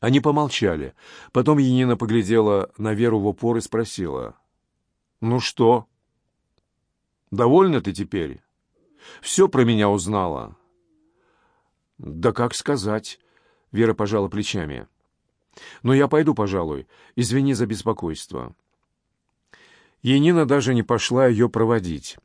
Они помолчали. Потом Енина поглядела на Веру в упор и спросила. «Ну что? Довольна ты теперь? Все про меня узнала?» «Да как сказать?» — Вера пожала плечами. «Но я пойду, пожалуй. Извини за беспокойство». Енина даже не пошла ее проводить.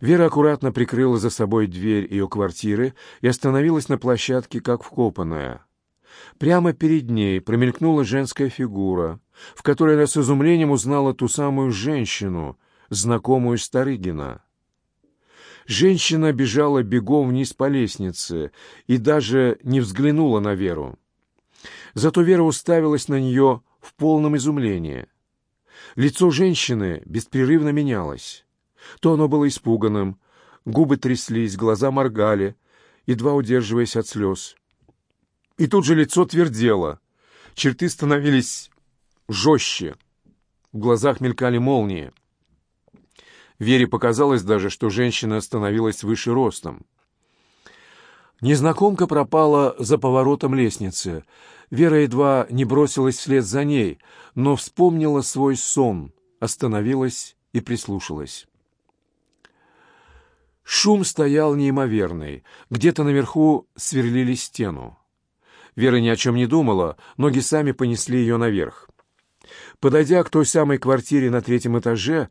Вера аккуратно прикрыла за собой дверь ее квартиры и остановилась на площадке, как вкопанная. Прямо перед ней промелькнула женская фигура, в которой она с изумлением узнала ту самую женщину, знакомую Старыгина. Женщина бежала бегом вниз по лестнице и даже не взглянула на Веру. Зато Вера уставилась на нее в полном изумлении. Лицо женщины беспрерывно менялось. То оно было испуганным, губы тряслись, глаза моргали, едва удерживаясь от слез. И тут же лицо твердело, черты становились жестче, в глазах мелькали молнии. Вере показалось даже, что женщина становилась выше ростом. Незнакомка пропала за поворотом лестницы. Вера едва не бросилась вслед за ней, но вспомнила свой сон, остановилась и прислушалась. Шум стоял неимоверный. Где-то наверху сверлили стену. Вера ни о чем не думала, ноги сами понесли ее наверх. Подойдя к той самой квартире на третьем этаже,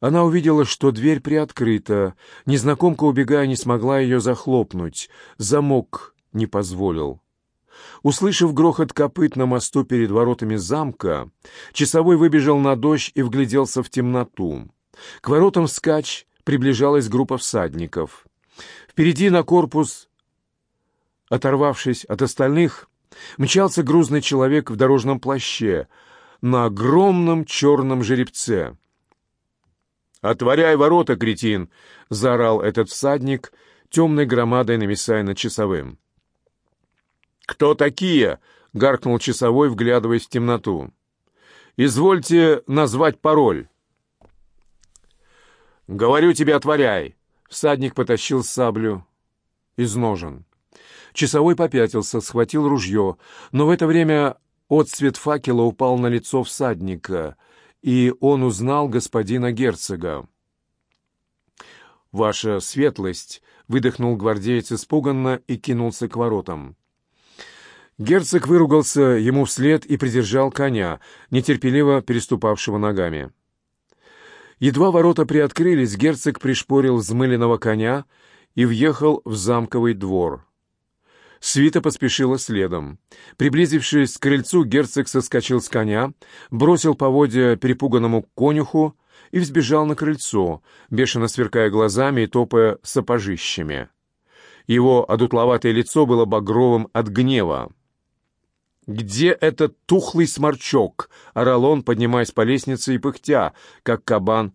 она увидела, что дверь приоткрыта. Незнакомка, убегая, не смогла ее захлопнуть. Замок не позволил. Услышав грохот копыт на мосту перед воротами замка, часовой выбежал на дождь и вгляделся в темноту. К воротам скач приближалась группа всадников. Впереди на корпус Оторвавшись от остальных, мчался грузный человек в дорожном плаще на огромном черном жеребце. «Отворяй ворота, кретин!» — заорал этот всадник, темной громадой нависая над часовым. «Кто такие?» — гаркнул часовой, вглядываясь в темноту. «Извольте назвать пароль». «Говорю тебе, отворяй!» Всадник потащил саблю из ножен. Часовой попятился, схватил ружье, но в это время отцвет факела упал на лицо всадника, и он узнал господина герцога. «Ваша светлость!» — выдохнул гвардеец испуганно и кинулся к воротам. Герцог выругался ему вслед и придержал коня, нетерпеливо переступавшего ногами. Едва ворота приоткрылись, герцог пришпорил взмыленного коня и въехал в замковый двор. Свита поспешила следом. Приблизившись к крыльцу, герцог соскочил с коня, бросил поводья перепуганному конюху и взбежал на крыльцо, бешено сверкая глазами и топая сапожищами. Его одутловатое лицо было багровым от гнева. «Где этот тухлый сморчок?» — орал он, поднимаясь по лестнице и пыхтя, как кабан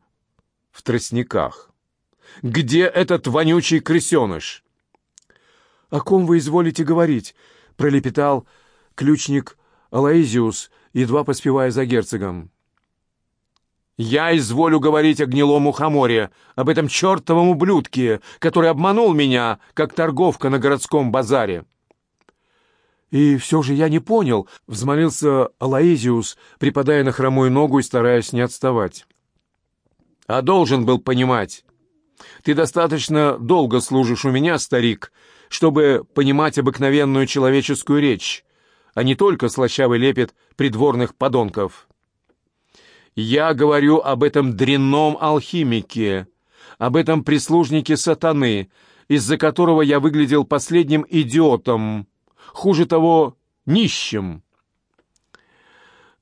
в тростниках. «Где этот вонючий крысеныш?» «О ком вы изволите говорить?» — пролепетал ключник Алаизиус, едва поспевая за герцогом. «Я изволю говорить о гнилом ухоморе, об этом чертовом ублюдке, который обманул меня, как торговка на городском базаре». «И все же я не понял», — взмолился Алаизиус, припадая на хромую ногу и стараясь не отставать. «А должен был понимать. Ты достаточно долго служишь у меня, старик, чтобы понимать обыкновенную человеческую речь, а не только слащавый лепет придворных подонков. Я говорю об этом дрянном алхимике, об этом прислужнике сатаны, из-за которого я выглядел последним идиотом, хуже того, нищим.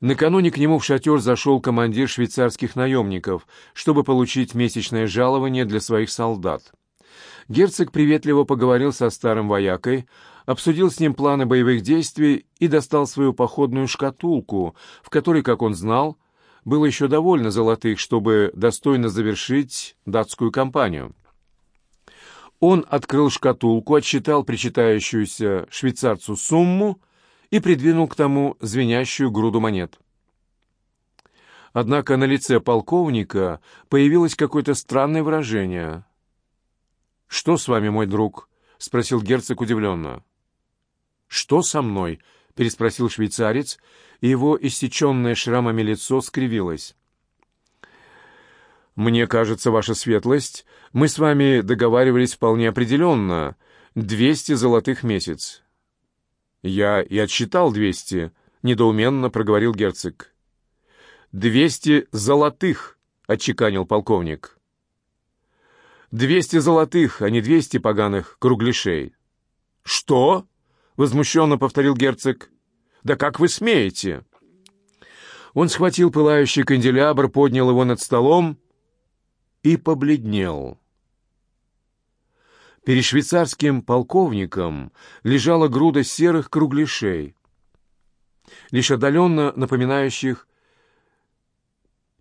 Накануне к нему в шатер зашел командир швейцарских наемников, чтобы получить месячное жалование для своих солдат. Герцог приветливо поговорил со старым воякой, обсудил с ним планы боевых действий и достал свою походную шкатулку, в которой, как он знал, было еще довольно золотых, чтобы достойно завершить датскую кампанию. Он открыл шкатулку, отсчитал причитающуюся швейцарцу сумму и придвинул к тому звенящую груду монет. Однако на лице полковника появилось какое-то странное выражение. «Что с вами, мой друг?» — спросил герцог удивленно. «Что со мной?» — переспросил швейцарец, и его иссеченное шрамами лицо скривилось. «Мне кажется, ваша светлость, мы с вами договаривались вполне определенно. Двести золотых месяц». «Я и отсчитал двести», — недоуменно проговорил герцог. «Двести золотых», — отчеканил полковник. «Двести золотых, а не двести поганых кругляшей». «Что?» — возмущенно повторил герцог. «Да как вы смеете?» Он схватил пылающий канделябр, поднял его над столом и побледнел. Перед швейцарским полковником лежала груда серых кругляшей, лишь отдаленно напоминающих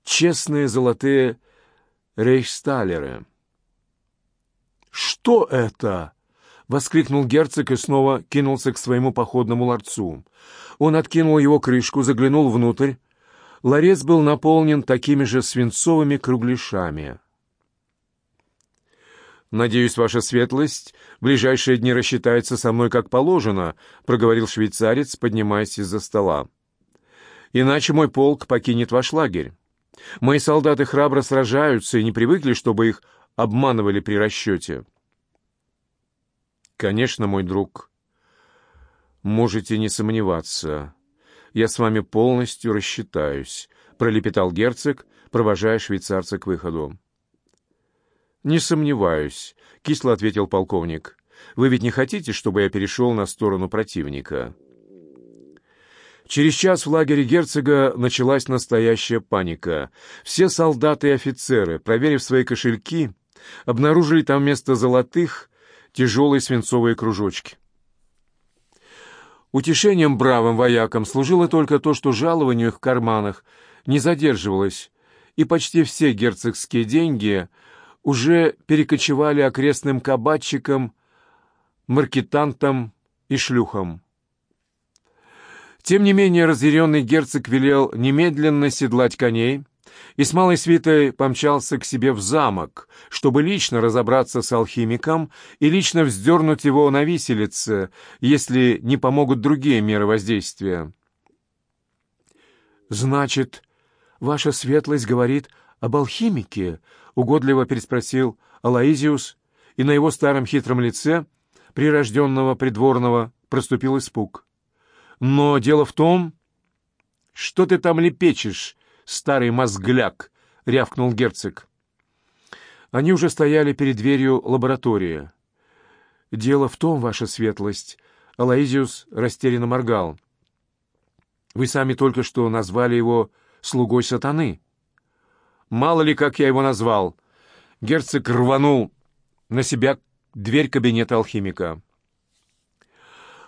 честные золотые рейхсталеры. «Что это?» — воскликнул герцог и снова кинулся к своему походному ларцу. Он откинул его крышку, заглянул внутрь. Ларец был наполнен такими же свинцовыми кругляшами. «Надеюсь, ваша светлость в ближайшие дни рассчитается со мной как положено», — проговорил швейцарец, поднимаясь из-за стола. «Иначе мой полк покинет ваш лагерь. Мои солдаты храбро сражаются и не привыкли, чтобы их обманывали при расчете». «Конечно, мой друг. Можете не сомневаться. Я с вами полностью рассчитаюсь», — пролепетал герцог, провожая швейцарца к выходу. «Не сомневаюсь», — кисло ответил полковник. «Вы ведь не хотите, чтобы я перешел на сторону противника?» Через час в лагере герцога началась настоящая паника. Все солдаты и офицеры, проверив свои кошельки, обнаружили там вместо золотых тяжелые свинцовые кружочки. Утешением бравым воякам служило только то, что жалование в их карманах не задерживалось, и почти все герцогские деньги — уже перекочевали окрестным кабачикам, маркетантам и шлюхам. Тем не менее разъяренный герцог велел немедленно седлать коней и с малой свитой помчался к себе в замок, чтобы лично разобраться с алхимиком и лично вздернуть его на виселице, если не помогут другие меры воздействия. «Значит, ваша светлость говорит об алхимике?» угодливо переспросил Алаизиус, и на его старом хитром лице, прирожденного придворного, проступил испуг. «Но дело в том...» «Что ты там лепечешь, старый мозгляк?» — рявкнул герцог. Они уже стояли перед дверью лаборатории. «Дело в том, ваша светлость...» Алаизиус растерянно моргал. «Вы сами только что назвали его слугой сатаны». Мало ли, как я его назвал. Герцог рванул на себя дверь кабинета алхимика.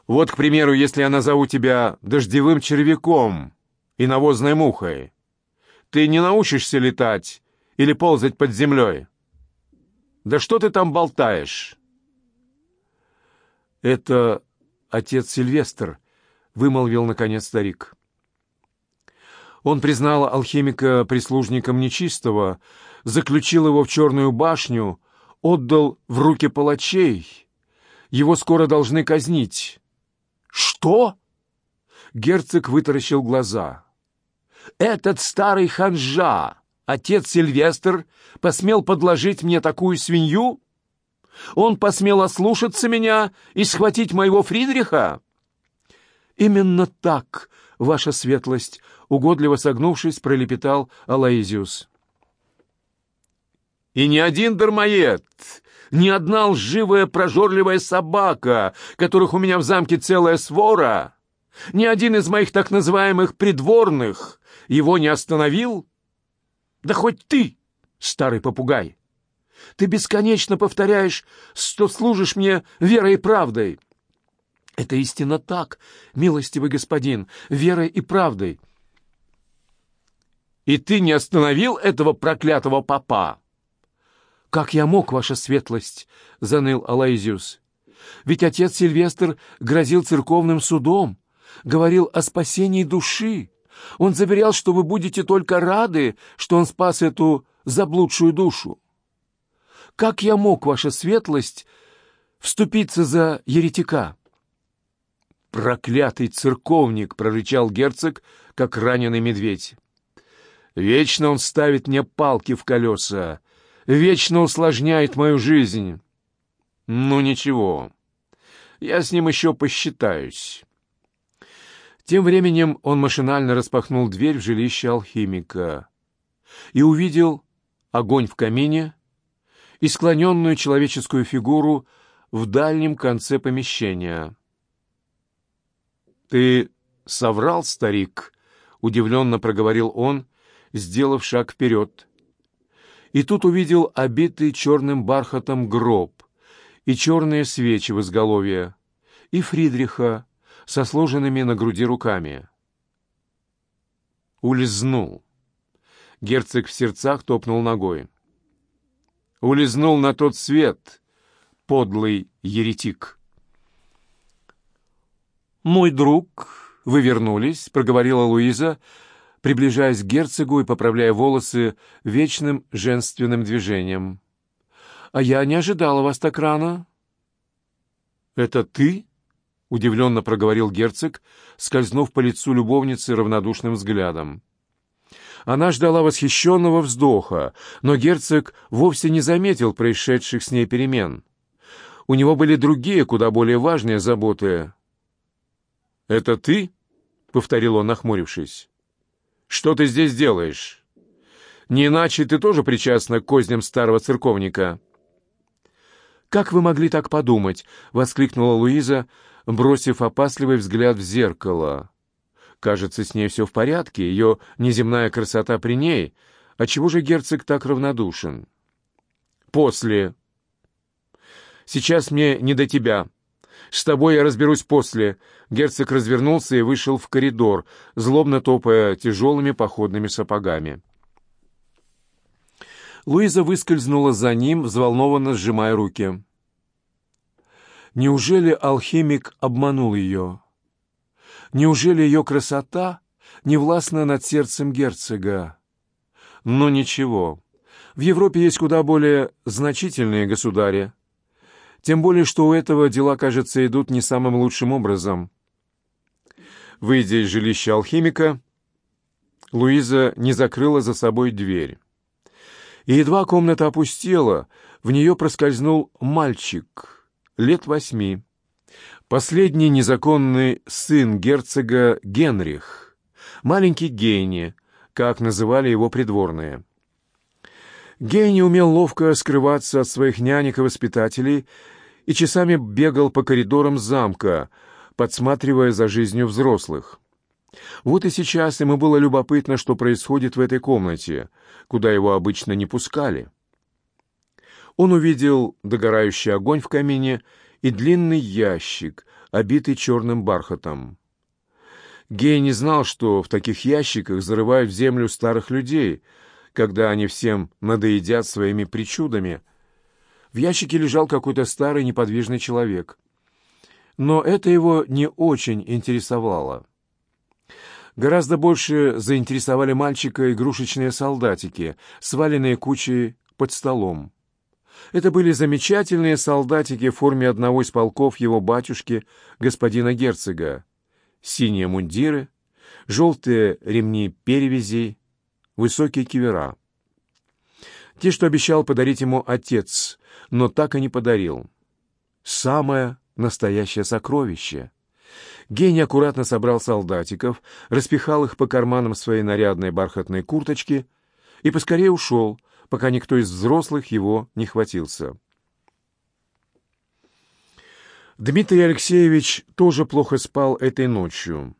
Вот, к примеру, если я назову тебя дождевым червяком и навозной мухой, ты не научишься летать или ползать под землей. Да что ты там болтаешь? Это отец Сильвестр, вымолвил наконец старик. Он признал алхимика прислужником нечистого, заключил его в черную башню, отдал в руки палачей. Его скоро должны казнить. «Что?» Герцог вытаращил глаза. «Этот старый ханжа, отец Сильвестр, посмел подложить мне такую свинью? Он посмел ослушаться меня и схватить моего Фридриха?» «Именно так, ваша светлость», угодливо согнувшись, пролепетал Алаизиус. «И ни один дармоед, ни одна лживая прожорливая собака, которых у меня в замке целая свора, ни один из моих так называемых придворных его не остановил? Да хоть ты, старый попугай! Ты бесконечно повторяешь, что служишь мне верой и правдой». Это истинно так, милостивый господин, верой и правдой. И ты не остановил этого проклятого папа? Как я мог, ваша светлость, заныл Алайзиус. Ведь отец Сильвестр грозил церковным судом, говорил о спасении души. Он заверял, что вы будете только рады, что он спас эту заблудшую душу. Как я мог, ваша светлость, вступиться за еретика? «Проклятый церковник!» — прорычал герцог, как раненый медведь. «Вечно он ставит мне палки в колеса, вечно усложняет мою жизнь. Ну, ничего, я с ним еще посчитаюсь». Тем временем он машинально распахнул дверь в жилище алхимика и увидел огонь в камине и склоненную человеческую фигуру в дальнем конце помещения. «Ты соврал, старик?» — удивленно проговорил он, сделав шаг вперед. И тут увидел обитый черным бархатом гроб и черные свечи в изголовье, и Фридриха со сложенными на груди руками. Улизнул. Герцог в сердцах топнул ногой. Улизнул на тот свет, подлый еретик. «Мой друг, вы вернулись», — проговорила Луиза, приближаясь к герцогу и поправляя волосы вечным женственным движением. «А я не ожидала вас так рано». «Это ты?» — удивленно проговорил герцог, скользнув по лицу любовницы равнодушным взглядом. Она ждала восхищенного вздоха, но герцог вовсе не заметил происшедших с ней перемен. У него были другие, куда более важные заботы. «Это ты?» — повторил он, нахмурившись. «Что ты здесь делаешь? Не иначе ты тоже причастна к козням старого церковника». «Как вы могли так подумать?» — воскликнула Луиза, бросив опасливый взгляд в зеркало. Кажется, с ней все в порядке, ее неземная красота при ней. Отчего же герцог так равнодушен? После. Сейчас мне не до тебя. С тобой я разберусь после. Герцог развернулся и вышел в коридор, злобно топая тяжелыми походными сапогами. Луиза выскользнула за ним, взволнованно сжимая руки. Неужели алхимик обманул ее? Неужели ее красота не властна над сердцем герцога? Но ничего. В Европе есть куда более значительные государи. Тем более, что у этого дела, кажется, идут не самым лучшим образом. Выйдя из жилища алхимика, Луиза не закрыла за собой дверь. И едва комната опустела, в нее проскользнул мальчик лет восьми. Последний незаконный сын герцога Генрих, маленький гений, как называли его придворные. Гений умел ловко скрываться от своих нянек и воспитателей и часами бегал по коридорам замка, подсматривая за жизнью взрослых. Вот и сейчас ему было любопытно, что происходит в этой комнате, куда его обычно не пускали. Он увидел догорающий огонь в камине и длинный ящик, обитый черным бархатом. Гей не знал, что в таких ящиках зарывают в землю старых людей, когда они всем надоедят своими причудами. В ящике лежал какой-то старый неподвижный человек. Но это его не очень интересовало. Гораздо больше заинтересовали мальчика игрушечные солдатики, сваленные кучей под столом. Это были замечательные солдатики в форме одного из полков его батюшки, господина герцога. Синие мундиры, желтые ремни перевязей, высокие кивера. Те, что обещал подарить ему отец, но так и не подарил. Самое настоящее сокровище. Гений аккуратно собрал солдатиков, распихал их по карманам своей нарядной бархатной курточки и поскорее ушел, пока никто из взрослых его не хватился. Дмитрий Алексеевич тоже плохо спал этой ночью.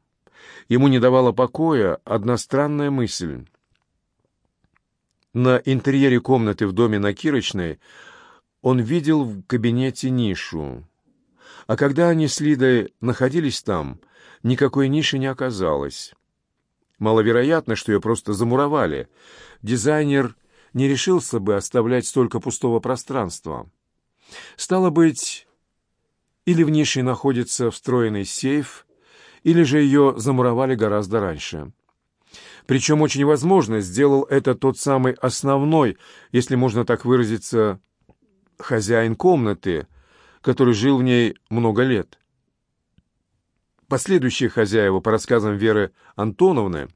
Ему не давала покоя одна странная мысль. На интерьере комнаты в доме на Кирочной он видел в кабинете нишу. А когда они с Лидой находились там, никакой ниши не оказалось. Маловероятно, что ее просто замуровали. Дизайнер не решился бы оставлять столько пустого пространства. Стало быть, или в нише находится встроенный сейф, или же ее замуровали гораздо раньше. Причем очень возможно, сделал это тот самый основной, если можно так выразиться, хозяин комнаты, который жил в ней много лет. Последующие хозяева, по рассказам Веры Антоновны,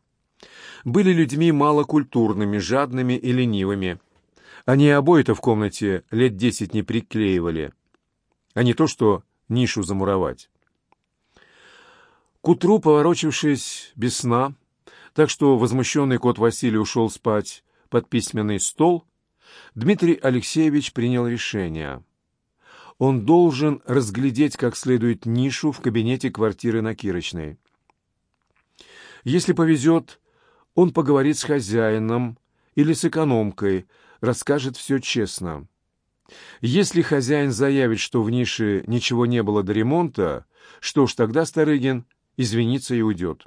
были людьми малокультурными, жадными и ленивыми. Они обои-то в комнате лет десять не приклеивали, а не то что нишу замуровать. К утру, поворочившись без сна, так что возмущенный кот Василий ушел спать под письменный стол, Дмитрий Алексеевич принял решение. Он должен разглядеть как следует нишу в кабинете квартиры на Кирочной. Если повезет, он поговорит с хозяином или с экономкой, расскажет все честно. Если хозяин заявит, что в нише ничего не было до ремонта, что ж, тогда Старыгин извинится и уйдет.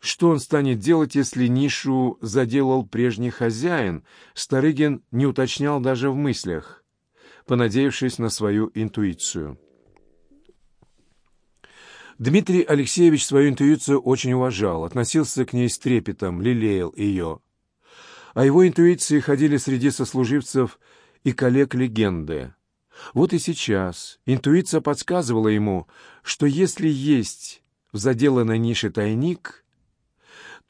Что он станет делать, если нишу заделал прежний хозяин, Старыгин не уточнял даже в мыслях, понадеявшись на свою интуицию. Дмитрий Алексеевич свою интуицию очень уважал, относился к ней с трепетом, лелеял ее. О его интуиции ходили среди сослуживцев и коллег легенды. Вот и сейчас интуиция подсказывала ему, что если есть в заделанной нише тайник,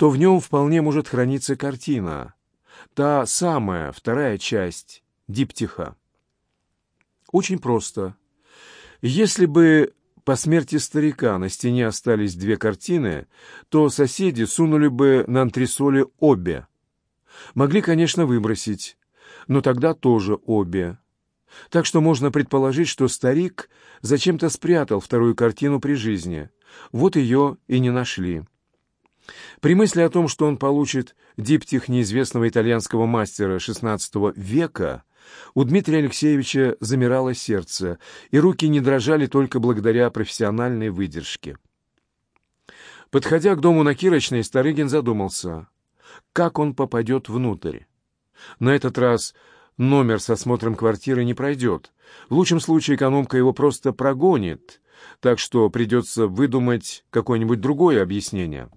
то в нем вполне может храниться картина, та самая вторая часть диптиха. Очень просто. Если бы по смерти старика на стене остались две картины, то соседи сунули бы на антресоли обе. Могли, конечно, выбросить, но тогда тоже обе. Так что можно предположить, что старик зачем-то спрятал вторую картину при жизни. Вот ее и не нашли. При мысли о том, что он получит диптих неизвестного итальянского мастера XVI века, у Дмитрия Алексеевича замирало сердце, и руки не дрожали только благодаря профессиональной выдержке. Подходя к дому на Кирочной, Старыгин задумался, как он попадет внутрь. На этот раз номер с осмотром квартиры не пройдет. В лучшем случае экономка его просто прогонит, так что придется выдумать какое-нибудь другое объяснение.